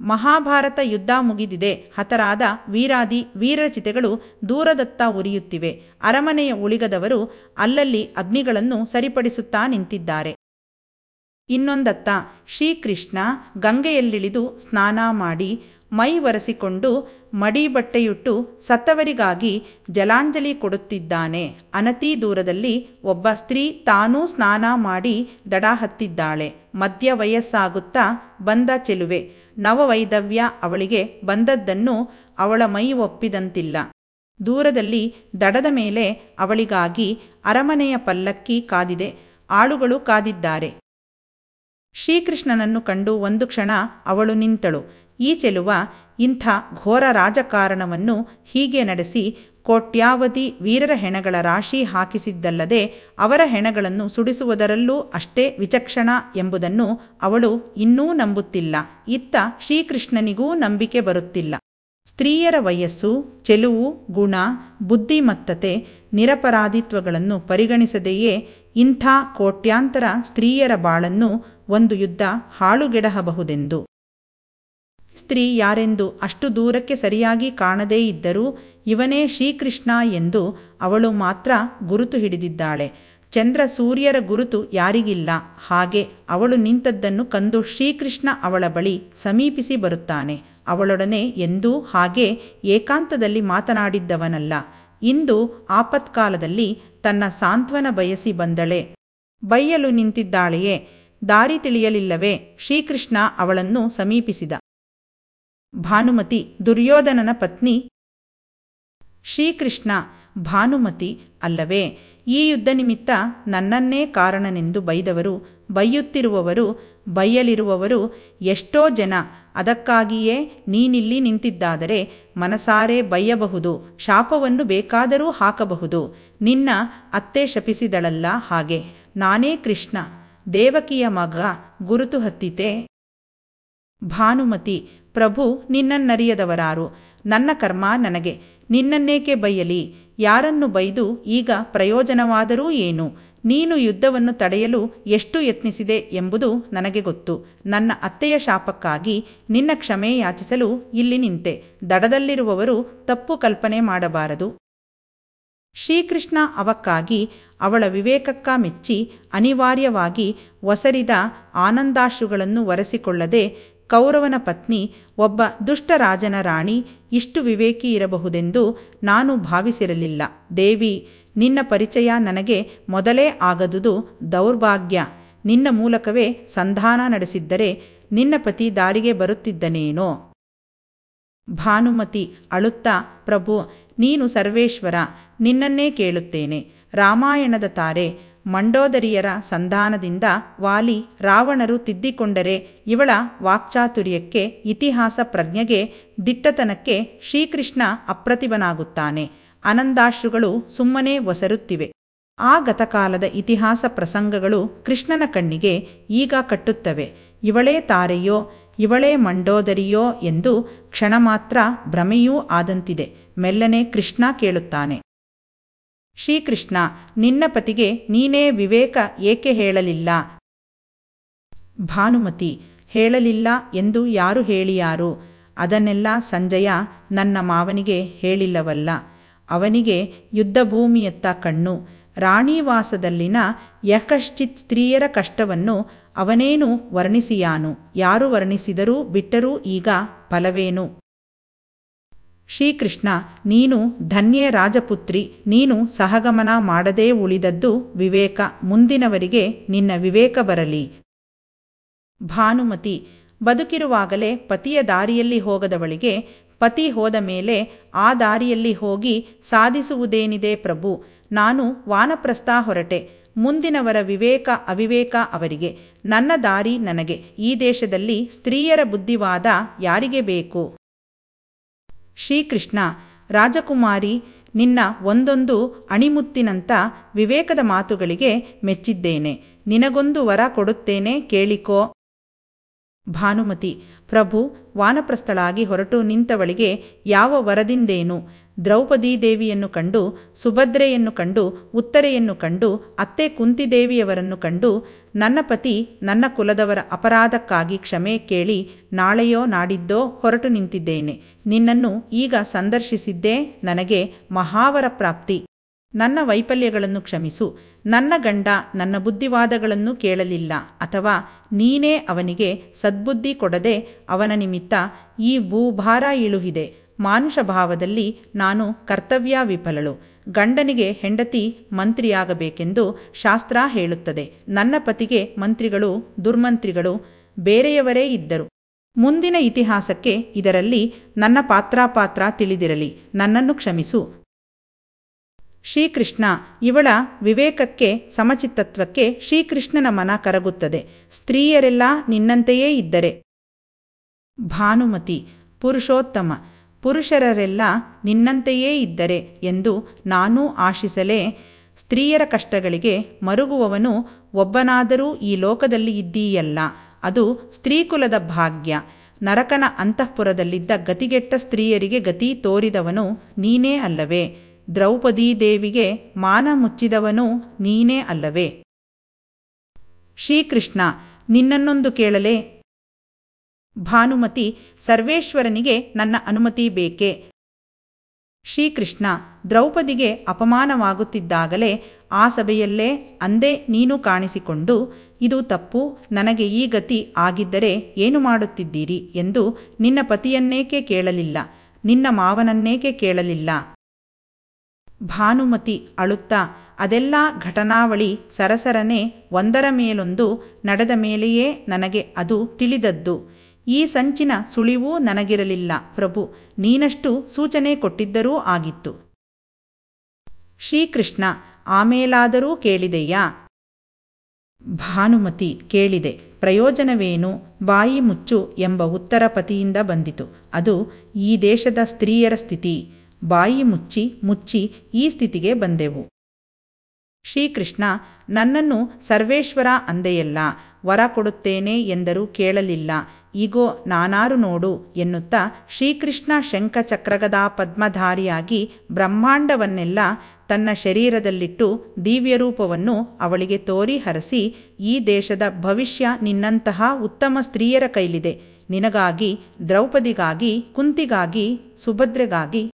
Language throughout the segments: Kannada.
ಮಹಾಭಾರತ ಯುದ್ಧ ಮುಗಿದಿದೆ. ಹತರಾದ ವೀರಾದಿ ವೀರಚಿತೆಗಳು ದೂರದತ್ತ ಉರಿಯುತ್ತಿವೆ. ಅರಮನೆಯ ಉಳಿಗದವರು ಅಲ್ಲಲ್ಲಿ ಅಗ್ನಿಗಳನ್ನು ಸರಿಪಡಿಸುತ್ತಾ ನಿಂತಿದ್ದಾರೆ. ಇನ್ನೊಂದತ್ತ, ಶ್ರೀಕೃಷ್ಣ ಗಂಗೆಯಲ್ಲಿಳಿದು ಸ್ನಾನ ಮಾಡಿ ಮೈ ಒರೆಸಿಕೊಂಡು ಮಡಿ ಬಟ್ಟೆಯುಟ್ಟು ಸತ್ತವರಿಗಾಗಿ ಜಲಾಂಜಲಿ ಕೊಡುತ್ತಿದ್ದಾನೆ. ಅನತಿ ದೂರದಲ್ಲಿ ಒಬ್ಬ ಸ್ತ್ರೀ ತಾನೂ ಸ್ನಾನ ಮಾಡಿ ದಡ ಹತ್ತಿದ್ದಾಳೆ ಮಧ್ಯ ವಯಸ್ಸಾಗುತ್ತಾ ಬಂದ ಚೆಲುವೆ. ನವವೈದವ್ಯ ಅವಳಿಗೆ ಬಂದದ್ದನ್ನು ಅವಳ ಮೈ ಒಪ್ಪಿದಂತಿಲ್ಲ. ದೂರದಲ್ಲಿ ದಡದ ಮೇಲೆ ಅವಳಿಗಾಗಿ ಅರಮನೆಯ ಪಲ್ಲಕ್ಕಿ ಕಾದಿದೆ. ಆಳುಗಳು ಕಾದಿದ್ದಾರೆ. ಶ್ರೀಕೃಷ್ಣನನ್ನು ಕಂಡು ಒಂದು ಕ್ಷಣ ಅವಳು ನಿಂತಳು. ಈ ಚೆಲುವ ಇಂಥ ಘೋರ ರಾಜಕಾರಣವನ್ನು ಹೀಗೆ ನಡೆಸಿ ಕೋಟ್ಯಾವಧಿ ವೀರರ ಹೆಣಗಳ ರಾಶಿ ಹಾಕಿಸಿದ್ದಲ್ಲದೆ ಅವರ ಹೆಣಗಳನ್ನು ಸುಡಿಸುವುದರಲ್ಲೂ ಅಷ್ಟೇ ವಿಚಕ್ಷಣ ಎಂಬುದನ್ನು ಅವಳು ಇನ್ನೂ ನಂಬುತ್ತಿಲ್ಲ. ಇತ್ತ ಶ್ರೀಕೃಷ್ಣನಿಗೂ ನಂಬಿಕೆ ಬರುತ್ತಿಲ್ಲ. ಸ್ತ್ರೀಯರ ವಯಸ್ಸು, ಚೆಲುವು, ಗುಣ, ಬುದ್ಧಿಮತ್ತತೆ, ನಿರಪರಾಧಿತ್ವಗಳನ್ನು ಪರಿಗಣಿಸದೆಯೇ ಇಂಥ ಕೋಟ್ಯಾಂತರ ಸ್ತ್ರೀಯರ ಬಾಳನ್ನು ಒಂದು ಯುದ್ಧ ಹಾಳುಗೆಡಹಬಹುದೆಂದು. ಸ್ತ್ರೀ ಯಾರೆಂದು ಅಷ್ಟು ದೂರಕ್ಕೆ ಸರಿಯಾಗಿ ಕಾಣದೇ ಇದ್ದರೂ ಇವನೇ ಶ್ರೀಕೃಷ್ಣ ಎಂದು ಅವಳು ಮಾತ್ರ ಗುರುತು ಹಿಡಿದಿದ್ದಾಳೆ. ಚಂದ್ರ ಸೂರ್ಯರ ಗುರುತು ಯಾರಿಗಿಲ್ಲ. ಹಾಗೆ ಅವಳು ನಿಂತದ್ದನ್ನು ಕಂದು ಶ್ರೀಕೃಷ್ಣ ಅವಳ ಬಳಿ ಸಮೀಪಿಸಿ ಬರುತ್ತಾನೆ. ಅವಳೊಡನೆ ಎಂದೂ ಹಾಗೆ ಏಕಾಂತದಲ್ಲಿ ಮಾತನಾಡಿದ್ದವನಲ್ಲ. ಇಂದು ಆಪತ್ಕಾಲದಲ್ಲಿ ತನ್ನ ಸಾಂತ್ವನ ಬಯಸಿ ಬಂದಳೆ. ಬೈಯಲು ನಿಂತಿದ್ದಾಳೆಯೇ? ದಾರಿ ತಿಳಿಯಲಿಲ್ಲವೇ? ಶ್ರೀಕೃಷ್ಣ ಅವಳನ್ನು ಸಮೀಪಿಸಿದ. ಭಾನುಮತಿ ದುರ್ಯೋಧನನ ಪತ್ನಿ. ಶ್ರೀಕೃಷ್ಣ, ಭಾನುಮತಿ ಅಲ್ಲವೇ, ಈ ಯುದ್ಧ ನಿಮಿತ್ತ ನನ್ನನ್ನೇ ಕಾರಣನೆಂದು ಬೈದವರು, ಬೈಯುತ್ತಿರುವವರು, ಬೈಯಲಿರುವವರು ಎಷ್ಟೋ ಜನ. ಅದಕ್ಕಾಗಿಯೇ ನೀನಿಲ್ಲಿ ನಿಂತಿದ್ದಾದರೆ ಮನಸಾರೆ ಬೈಯಬಹುದು, ಶಾಪವನ್ನು ಬೇಕಾದರೂ ಹಾಕಬಹುದು. ನಿನ್ನ ಅತ್ತೆ ಶಪಿಸಿದಳಲ್ಲ ಹಾಗೆ. ನಾನೇ ಕೃಷ್ಣ, ದೇವಕಿಯ ಮಗ, ಗುರುತು ಹತ್ತಿತೆ. ಭಾನುಮತಿ ಪ್ರಭು, ನಿನ್ನನ್ನರಿಯದವರಾರು. ನನ್ನ ಕರ್ಮ ನನಗೆ. ನಿನ್ನನ್ನೇಕೆ ಬೈಯಲಿ? ಯಾರನ್ನು ಬೈದು ಈಗ ಪ್ರಯೋಜನವಾದರೂ ಏನು? ನೀನು ಯುದ್ಧವನ್ನು ತಡೆಯಲು ಎಷ್ಟು ಯತ್ನಿಸಿದೆ ಎಂಬುದು ನನಗೆ ಗೊತ್ತು. ನನ್ನ ಅತ್ತೆಯ ಶಾಪಕ್ಕಾಗಿ ನಿನ್ನ ಕ್ಷಮೆ ಯಾಚಿಸಲು ಇಲ್ಲಿ ನಿಂತೆ. ದಡದಲ್ಲಿರುವವರು ತಪ್ಪು ಕಲ್ಪನೆ ಮಾಡಬಾರದು. ಶ್ರೀಕೃಷ್ಣ ಅವಕ್ಕಾಗಿ ಅವಳ ವಿವೇಕಕ್ಕ ಮೆಚ್ಚಿ ಅನಿವಾರ್ಯವಾಗಿ ಒಸರಿದ ಆನಂದಾಶ್ರುಗಳನ್ನು ಒರೆಸಿಕೊಳ್ಳದೆ ಕೌರವನ ಪತ್ನಿ, ಒಬ್ಬ ದುಷ್ಟ ರಾಜನ ರಾಣಿ, ಇಷ್ಟು ವಿವೇಕಿ ಇರಬಹುದೆಂದು ನಾನು ಭಾವಿಸಿರಲಿಲ್ಲ. ದೇವಿ, ನಿನ್ನ ಪರಿಚಯ ನನಗೆ ಮೊದಲೇ ಆಗದುದು ದೌರ್ಭಾಗ್ಯ. ನಿನ್ನ ಮೂಲಕವೇ ಸಂಧಾನ ನಡೆಸಿದ್ದರೆ ನಿನ್ನ ಪತಿ ದಾರಿಗೆ ಬರುತ್ತಿದ್ದನೇನೋ? ಭಾನುಮತಿ ಅಳುತ್ತಾ, ಪ್ರಭು, ನೀನು ಸರ್ವೇಶ್ವರ, ನಿನ್ನನ್ನೇ ಕೇಳುತ್ತೇನೆ. ರಾಮಾಯಣದ ತಾರೆ ಮಂಡೋದರಿಯರ ಸಂಧಾನದಿಂದ ವಾಲಿ ರಾವಣರು ತಿದ್ದಿಕೊಂಡರೆ ಇವಳ ವಾಕ್ಚಾತುರ್ಯಕ್ಕೆ ಇತಿಹಾಸ ಪ್ರಜ್ಞೆಗೆ ದಿಟ್ಟತನಕ್ಕೆ ಶ್ರೀಕೃಷ್ಣ ಅಪ್ರತಿಭನಾಗುತ್ತಾನೆ. ಅನಂದಾಶ್ರುಗಳು ಸುಮ್ಮನೆ ಒಸರುತ್ತಿವೆ. ಆ ಗತಕಾಲದ ಇತಿಹಾಸ ಪ್ರಸಂಗಗಳು ಕೃಷ್ಣನ ಕಣ್ಣಿಗೆ ಈಗ ಕಟ್ಟುತ್ತವೆ. ಇವಳೇ ತಾರೆಯೋ, ಇವಳೇ ಮಂಡೋದರಿಯೋ ಎಂದು ಕ್ಷಣ ಮಾತ್ರ ಭ್ರಮೆಯೂ ಆದಂತಿದೆ. ಮೆಲ್ಲನೆ ಕೃಷ್ಣ ಕೇಳುತ್ತಾನೆ. ಶ್ರೀಕೃಷ್ಣ, ನಿನ್ನ ಪತಿಗೆ ನೀನೇ ವಿವೇಕ ಏಕೆ ಹೇಳಲಿಲ್ಲ? ಭಾನುಮತಿ, ಹೇಳಲಿಲ್ಲ ಎಂದು ಯಾರು ಹೇಳಿಯಾರು? ಅದನ್ನೆಲ್ಲ ಸಂಜಯ ನನ್ನ ಮಾವನಿಗೆ ಹೇಳಿಲ್ಲವಲ್ಲ. ಅವನಿಗೆ ಯುದ್ಧಭೂಮಿಯತ್ತ ಕಣ್ಣು. ರಾಣಿವಾಸದಲ್ಲಿನ ಯಕಶ್ಚಿತ್ ಸ್ತ್ರೀಯರ ಕಷ್ಟವನ್ನು ಅವನೇನು ವರ್ಣಿಸಿಯಾನು? ಯಾರು ವರ್ಣಿಸಿದರೂ ಬಿಟ್ಟರೂ ಈಗ ಫಲವೇನು? ಶ್ರೀಕೃಷ್ಣ, ನೀನು ಧನ್ಯ ರಾಜಪುತ್ರಿ, ನೀನು ಸಹಗಮನ ಮಾಡದೇ ಉಳಿದದ್ದು ವಿವೇಕ, ಮುಂದಿನವರಿಗೆ ನಿನ್ನ ವಿವೇಕ ಬರಲಿ. ಭಾನುಮತಿ, ಬದುಕಿರುವಾಗಲೇ ಪತಿಯ ದಾರಿಯಲ್ಲಿ ಹೋಗದವಳಿಗೆ ಪತಿ ಹೋದ ಮೇಲೆ ಆ ದಾರಿಯಲ್ಲಿ ಹೋಗಿ ಸಾಧಿಸುವುದೇನಿದೆ ಪ್ರಭು, ನಾನು ವಾನಪ್ರಸ್ಥ ಹೊರಟೆ, ಮುಂದಿನವರ ವಿವೇಕ ಅವಿವೇಕ ಅವರಿಗೆ, ನನ್ನ ದಾರಿ ನನಗೆ, ಈ ದೇಶದಲ್ಲಿ ಸ್ತ್ರೀಯರ ಬುದ್ಧಿವಾದ ಯಾರಿಗೆ ಬೇಕು? ಶ್ರೀಕೃಷ್ಣ, ರಾಜಕುಮಾರಿ, ನಿನ್ನ ಒಂದೊಂದು ಅಣಿಮುತ್ತಿನಂಥ ವಿವೇಕದ ಮಾತುಗಳಿಗೆ ಮೆಚ್ಚಿದ್ದೇನೆ. ನಿನಗೊಂದು ವರ ಕೊಡುತ್ತೇನೆ ಕೇಳಿಕೋ. ಭಾನುಮತಿ, ಪ್ರಭು, ವಾನಪ್ರಸ್ಥಳಾಗಿ ಹೊರಟು ನಿಂತವಳಿಗೆ ಯಾವ ವರದಿಂದೇನು? ದ್ರೌಪದೀ ದೇವಿಯನ್ನು ಕಂಡು, ಸುಭದ್ರೆಯನ್ನು ಕಂಡು, ಉತ್ತರೆಯನ್ನು ಕಂಡು, ಅತ್ತೆ ಕುಂತಿದೇವಿಯವರನ್ನು ಕಂಡು, ನನ್ನ ಪತಿ ನನ್ನ ಕುಲದವರ ಅಪರಾಧಕ್ಕಾಗಿ ಕ್ಷಮೆ ಕೇಳಿ ನಾಳೆಯೋ ನಾಡಿದ್ದೋ ಹೊರಟು ನಿಂತಿದ್ದೇನೆ. ನಿನ್ನನ್ನು ಈಗ ಸಂದರ್ಶಿಸಿದ್ದೇ ನನಗೆ ಮಹಾವರ ಪ್ರಾಪ್ತಿ. ನನ್ನ ವೈಫಲ್ಯಗಳನ್ನು ಕ್ಷಮಿಸು. ನನ್ನ ಗಂಡ ನನ್ನ ಬುದ್ಧಿವಾದಗಳನ್ನು ಕೇಳಲಿಲ್ಲ. ಅಥವಾ ನೀನೇ ಅವನಿಗೆ ಸದ್ಬುದ್ಧಿ ಕೊಡದೆ ಅವನ ನಿಮಿತ್ತ ಈ ಭೂಭಾರ ಇಳುಹಿದೆ. ಮಾನುಷ ಭಾವದಲ್ಲಿ ನಾನು ಕರ್ತವ್ಯ ವಿಫಲಳು ಗಂಡನಿಗೆ ಹೆಂಡತಿ ಮಂತ್ರಿಯಾಗಬೇಕೆಂದು ಶಾಸ್ತ್ರ ಹೇಳುತ್ತದೆ. ನನ್ನ ಪತಿಗೆ ಮಂತ್ರಿಗಳು, ದುರ್ಮಂತ್ರಿಗಳು ಬೇರೆಯವರೇ ಇದ್ದರು. ಮುಂದಿನ ಇತಿಹಾಸಕ್ಕೆ ಇದರಲ್ಲಿ ನನ್ನ ಪಾತ್ರಾಪಾತ್ರ ತಿಳಿದಿರಲಿ. ನನ್ನನ್ನು ಕ್ಷಮಿಸು. ಶ್ರೀಕೃಷ್ಣ ಇವಳ ವಿವೇಕಕ್ಕೆ, ಸಮಚಿತ್ತತ್ವಕ್ಕೆ ಶ್ರೀಕೃಷ್ಣನ ಮನ ಕರಗುತ್ತದೆ. ಸ್ತ್ರೀಯರೆಲ್ಲ ನಿನ್ನಂತೆಯೇ ಇದ್ದರೆ. ಭಾನುಮತಿ, ಪುರುಷೋತ್ತಮ. ಪುರುಷರರೆಲ್ಲ ನಿನ್ನಂತೆಯೇ ಇದ್ದರೆ ಎಂದು ನಾನೂ ಆಶಿಸಲೇ ಸ್ತ್ರೀಯರ ಕಷ್ಟಗಳಿಗೆ ಮರುಗುವವನು ಒಬ್ಬನಾದರೂ ಈ ಲೋಕದಲ್ಲಿ ಇದ್ದೀಯಲ್ಲ. ಅದು ಸ್ತ್ರೀಕುಲದ ಭಾಗ್ಯ. ನರಕನ ಅಂತಃಪುರದಲ್ಲಿದ್ದ ಗತಿಗೆಟ್ಟ ಸ್ತ್ರೀಯರಿಗೆ ಗತಿ ತೋರಿದವನು ನೀನೇ ಅಲ್ಲವೇ. ದ್ರೌಪದೀ ದೇವಿಗೆ ಮಾನ ಮುಚ್ಚಿದವನು ನೀನೇ ಅಲ್ಲವೇ. ಶ್ರೀಕೃಷ್ಣ, ನಿನ್ನನ್ನೊಂದು ಕೇಳಲೇ ಭಾನುಮತಿ ಸರ್ವೇಶ್ವರನಿಗೆ ನನ್ನ ಅನುಮತಿ ಬೇಕೆ? ಶ್ರೀಕೃಷ್ಣ ದ್ರೌಪದಿಗೆ ಅಪಮಾನವಾಗುತ್ತಿದ್ದಾಗಲೇ ಆ ಸಭೆಯಲ್ಲೇ ಅಂದೇ ನೀನು ಕಾಣಿಸಿಕೊಂಡು, ಇದು ತಪ್ಪು, ನನಗೆ ಈ ಗತಿ ಆಗಿದ್ದರೆ ಏನು ಮಾಡುತ್ತಿದ್ದೀರಿ ಎಂದು ನಿನ್ನ ಪತಿಯನ್ನೇಕೆ ಕೇಳಲಿಲ್ಲ, ನಿನ್ನ ಮಾವನನ್ನೇಕೆ ಕೇಳಲಿಲ್ಲ? ಭಾನುಮತಿ ಅಳುತ್ತಾ, ಅದೆಲ್ಲ ಘಟನಾವಳಿ ಸರಸರನೆ ಒಂದರ ಮೇಲೊಂದು ನಡೆದ ಮೇಲೆಯೇ ನನಗೆ ಅದು ತಿಳಿದದ್ದು. ಈ ಸಂಚಿನ ಸುಳಿವೂ ನನಗಿರಲಿಲ್ಲ. ಪ್ರಭು, ನೀನಷ್ಟು ಸೂಚನೆ ಕೊಟ್ಟಿದ್ದರೂ ಆಗಿತ್ತು. ಶ್ರೀಕೃಷ್ಣ, ಆಮೇಲಾದರೂ ಕೇಳಿದೆಯಾ? ಭಾನುಮತಿ ಕೇಳಿದೆ. ಪ್ರಯೋಜನವೇನು? ಬಾಯಿ ಮುಚ್ಚು ಎಂಬ ಉತ್ತರ ಪತಿಯಿಂದ ಬಂದಿತು. ಅದು ಈ ದೇಶದ ಸ್ತ್ರೀಯರ ಸ್ಥಿತಿ. ಬಾಯಿ ಮುಚ್ಚಿ ಮುಚ್ಚಿ ಈ ಸ್ಥಿತಿಗೆ ಬಂದೆವು. ಶ್ರೀಕೃಷ್ಣ, ನನ್ನನ್ನು ಸರ್ವೇಶ್ವರ ಅಂದೆಯಲ್ಲ. ವರ ಕೊಡುತ್ತೇನೆ ಎಂದರೂ ಕೇಳಲಿಲ್ಲ. ಈಗೋ ನಾನಾರು ನೋಡು ಎನ್ನುತ್ತಾ ಶ್ರೀಕೃಷ್ಣ ಶಂಖಚಕ್ರಗದಾ ಪದ್ಮಧಾರಿಯಾಗಿ ಬ್ರಹ್ಮಾಂಡವನ್ನೆಲ್ಲ ತನ್ನ ಶರೀರದಲ್ಲಿಟ್ಟು ದಿವ್ಯರೂಪವನ್ನು ಅವಳಿಗೆ ತೋರಿ ಹರಸಿ, ಈ ದೇಶದ ಭವಿಷ್ಯ ನಿನ್ನಂತಹ ಉತ್ತಮ ಸ್ತ್ರೀಯರ ಕೈಲಿದೆ. ನಿನಗಾಗಿ, ದ್ರೌಪದಿಗಾಗಿ, ಕುಂತಿಗಾಗಿ, ಸುಭದ್ರೆಗಾಗಿ.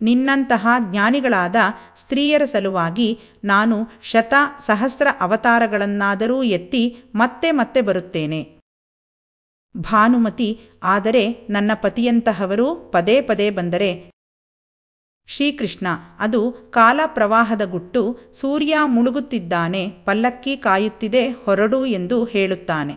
ನಿನ್ನಂತಹ ಜ್ಞಾನಿಗಳಾದ ಸ್ತ್ರೀಯರ ಸಲುವಾಗಿ ನಾನು ಶತ ಸಹಸ್ರ ಅವತಾರಗಳನ್ನಾದರೂ ಎತ್ತಿ ಮತ್ತೆ ಮತ್ತೆ ಬರುತ್ತೇನೆ. ಭಾನುಮತಿ, ಆದರೆ ನನ್ನ ಪತಿಯಂತಹವರು ಪದೇ ಪದೇ ಬಂದರೆ. ಶ್ರೀಕೃಷ್ಣ, ಅದು ಕಾಲ ಪ್ರವಾಹದ ಗುಟ್ಟು, ಸೂರ್ಯ ಮುಳುಗುತ್ತಿದ್ದಾನೆ, ಪಲ್ಲಕ್ಕಿ ಕಾಯುತ್ತಿದೆ, ಹೊರಡು ಎಂದು ಹೇಳುತ್ತಾನೆ.